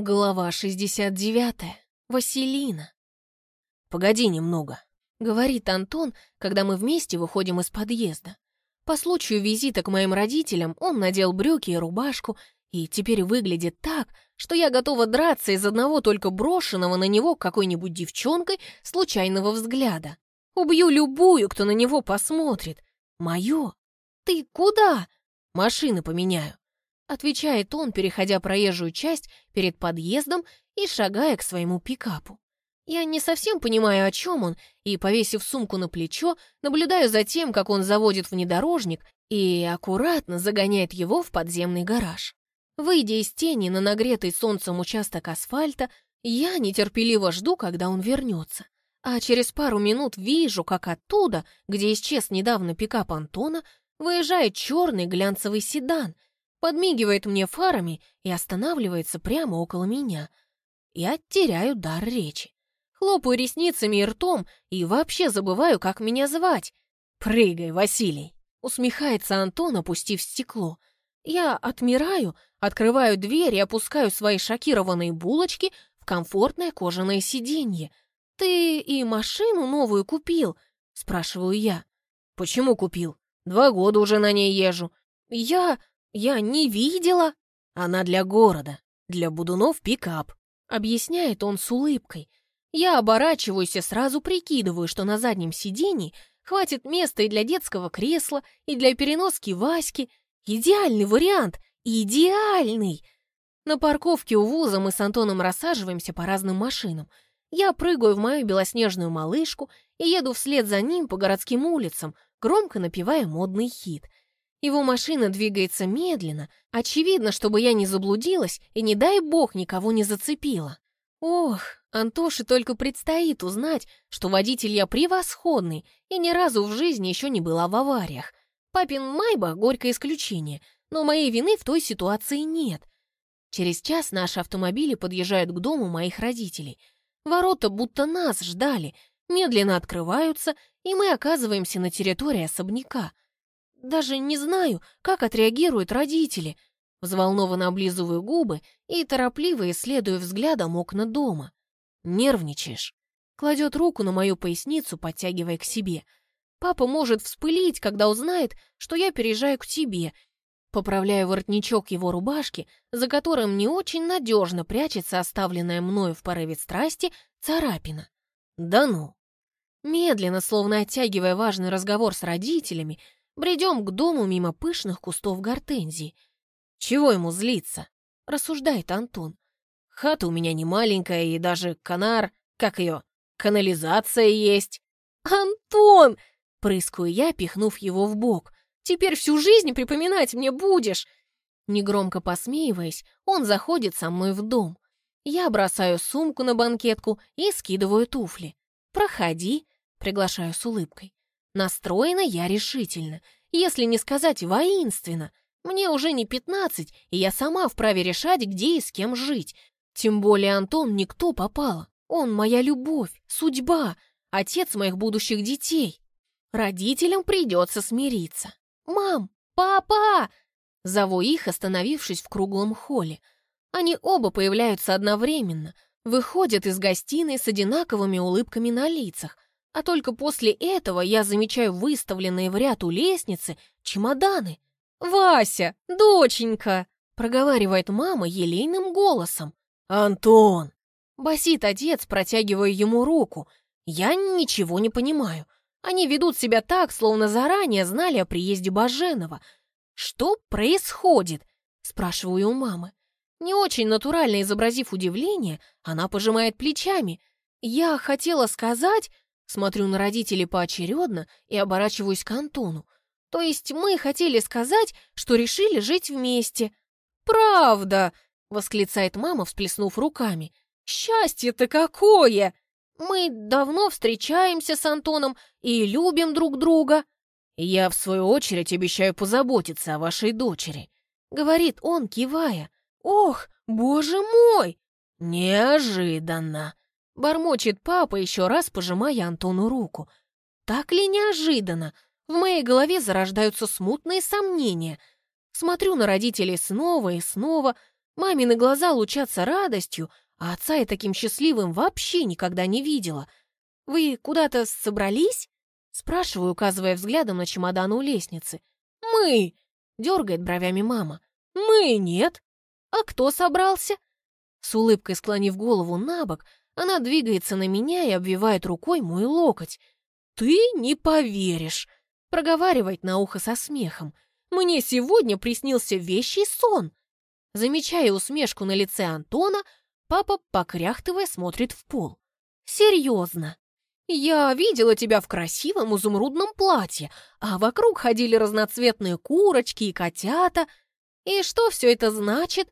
Глава 69. Василина. «Погоди немного», — говорит Антон, когда мы вместе выходим из подъезда. По случаю визита к моим родителям он надел брюки и рубашку и теперь выглядит так, что я готова драться из одного только брошенного на него какой-нибудь девчонкой случайного взгляда. Убью любую, кто на него посмотрит. Мое. Ты куда? Машины поменяю. Отвечает он, переходя проезжую часть перед подъездом и шагая к своему пикапу. Я не совсем понимаю, о чем он, и, повесив сумку на плечо, наблюдаю за тем, как он заводит внедорожник и аккуратно загоняет его в подземный гараж. Выйдя из тени на нагретый солнцем участок асфальта, я нетерпеливо жду, когда он вернется. А через пару минут вижу, как оттуда, где исчез недавно пикап Антона, выезжает черный глянцевый седан — подмигивает мне фарами и останавливается прямо около меня. Я теряю дар речи. Хлопаю ресницами и ртом и вообще забываю, как меня звать. «Прыгай, Василий!» — усмехается Антон, опустив стекло. Я отмираю, открываю дверь и опускаю свои шокированные булочки в комфортное кожаное сиденье. «Ты и машину новую купил?» — спрашиваю я. «Почему купил? Два года уже на ней езжу». «Я... «Я не видела!» «Она для города, для будунов пикап», — объясняет он с улыбкой. Я оборачиваюсь и сразу прикидываю, что на заднем сидении хватит места и для детского кресла, и для переноски Васьки. Идеальный вариант! Идеальный! На парковке у вуза мы с Антоном рассаживаемся по разным машинам. Я прыгаю в мою белоснежную малышку и еду вслед за ним по городским улицам, громко напевая модный хит — его машина двигается медленно, очевидно, чтобы я не заблудилась и, не дай бог, никого не зацепила. Ох, Антоше только предстоит узнать, что водитель я превосходный и ни разу в жизни еще не была в авариях. Папин Майба — горькое исключение, но моей вины в той ситуации нет. Через час наши автомобили подъезжают к дому моих родителей. Ворота будто нас ждали, медленно открываются, и мы оказываемся на территории особняка — даже не знаю, как отреагируют родители. Взволнованно облизываю губы и торопливо исследую взглядом окна дома. Нервничаешь. Кладет руку на мою поясницу, подтягивая к себе. Папа может вспылить, когда узнает, что я переезжаю к тебе. Поправляю воротничок его рубашки, за которым не очень надежно прячется оставленная мною в порыве страсти царапина. Да ну. Медленно, словно оттягивая важный разговор с родителями, Бредем к дому мимо пышных кустов гортензий. Чего ему злиться? Рассуждает Антон. Хата у меня не маленькая, и даже канар, как ее, канализация есть. Антон! Прыскаю я, пихнув его в бок. Теперь всю жизнь припоминать мне будешь. Негромко посмеиваясь, он заходит со мной в дом. Я бросаю сумку на банкетку и скидываю туфли. «Проходи», — приглашаю с улыбкой. Настроена я решительно, если не сказать воинственно. Мне уже не пятнадцать, и я сама вправе решать, где и с кем жить. Тем более Антон никто попало. Он моя любовь, судьба, отец моих будущих детей. Родителям придется смириться. «Мам! Папа!» Зову их, остановившись в круглом холле. Они оба появляются одновременно, выходят из гостиной с одинаковыми улыбками на лицах — а только после этого я замечаю выставленные в ряд у лестницы чемоданы. «Вася, доченька!» — проговаривает мама елейным голосом. «Антон!» — басит отец, протягивая ему руку. «Я ничего не понимаю. Они ведут себя так, словно заранее знали о приезде Баженова. Что происходит?» — спрашиваю у мамы. Не очень натурально изобразив удивление, она пожимает плечами. «Я хотела сказать...» Смотрю на родителей поочередно и оборачиваюсь к Антону. То есть мы хотели сказать, что решили жить вместе. «Правда!» — восклицает мама, всплеснув руками. «Счастье-то какое! Мы давно встречаемся с Антоном и любим друг друга». «Я, в свою очередь, обещаю позаботиться о вашей дочери», — говорит он, кивая. «Ох, боже мой!» «Неожиданно!» Бормочет папа, еще раз пожимая Антону руку. Так ли неожиданно? В моей голове зарождаются смутные сомнения. Смотрю на родителей снова и снова. Мамины глаза лучатся радостью, а отца я таким счастливым вообще никогда не видела. «Вы куда-то собрались?» Спрашиваю, указывая взглядом на чемодан у лестницы. «Мы!» — дергает бровями мама. «Мы нет!» «А кто собрался?» С улыбкой склонив голову на бок, она двигается на меня и обвивает рукой мой локоть. «Ты не поверишь!» — проговаривает на ухо со смехом. «Мне сегодня приснился вещий сон!» Замечая усмешку на лице Антона, папа, покряхтывая, смотрит в пол. «Серьезно!» «Я видела тебя в красивом изумрудном платье, а вокруг ходили разноцветные курочки и котята. И что все это значит?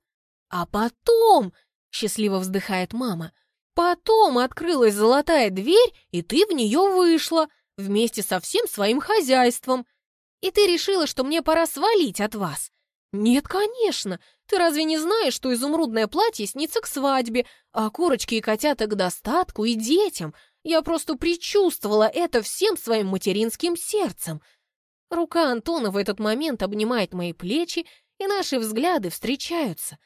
А потом, — счастливо вздыхает мама, — потом открылась золотая дверь, и ты в нее вышла, вместе со всем своим хозяйством. И ты решила, что мне пора свалить от вас. Нет, конечно, ты разве не знаешь, что изумрудное платье снится к свадьбе, а курочки и котята к достатку и детям — я просто предчувствовала это всем своим материнским сердцем. Рука Антона в этот момент обнимает мои плечи, и наши взгляды встречаются.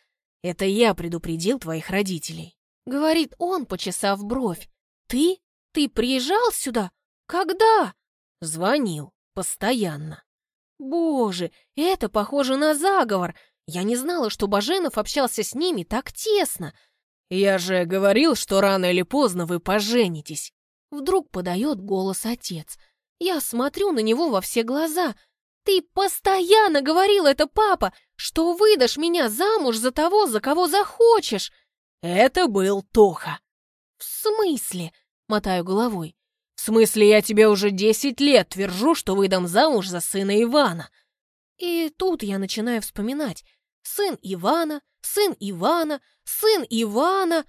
«Это я предупредил твоих родителей», — говорит он, почесав бровь. «Ты? Ты приезжал сюда? Когда?» «Звонил. Постоянно». «Боже, это похоже на заговор. Я не знала, что Баженов общался с ними так тесно. «Я же говорил, что рано или поздно вы поженитесь!» Вдруг подает голос отец. Я смотрю на него во все глаза. «Ты постоянно говорил это, папа, что выдашь меня замуж за того, за кого захочешь!» «Это был Тоха!» «В смысле?» — мотаю головой. «В смысле, я тебе уже десять лет твержу, что выдам замуж за сына Ивана!» И тут я начинаю вспоминать. Сын Ивана, сын Ивана, сын Ивана.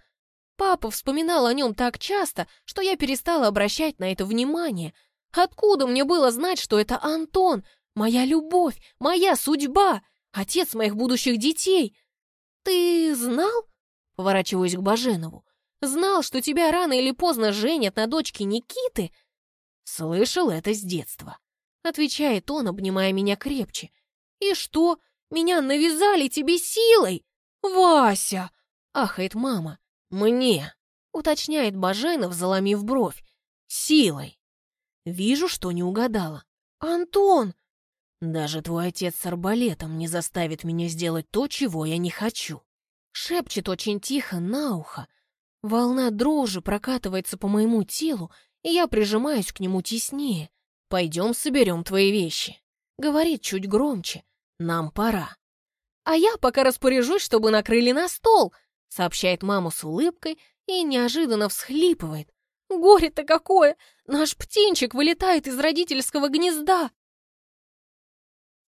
Папа вспоминал о нем так часто, что я перестала обращать на это внимание. Откуда мне было знать, что это Антон, моя любовь, моя судьба, отец моих будущих детей? Ты знал? Поворачиваюсь к Баженову. Знал, что тебя рано или поздно женят на дочке Никиты? Слышал это с детства. Отвечает он, обнимая меня крепче. И что? Меня навязали тебе силой!» «Вася!» — ахает мама. «Мне!» — уточняет Баженов, заломив бровь. «Силой!» Вижу, что не угадала. «Антон!» «Даже твой отец с арбалетом не заставит меня сделать то, чего я не хочу!» Шепчет очень тихо на ухо. Волна дрожи прокатывается по моему телу, и я прижимаюсь к нему теснее. «Пойдем соберем твои вещи», — говорит чуть громче. Нам пора. А я пока распоряжусь, чтобы накрыли на стол, сообщает мама с улыбкой и неожиданно всхлипывает. Горе-то какое! Наш птенчик вылетает из родительского гнезда.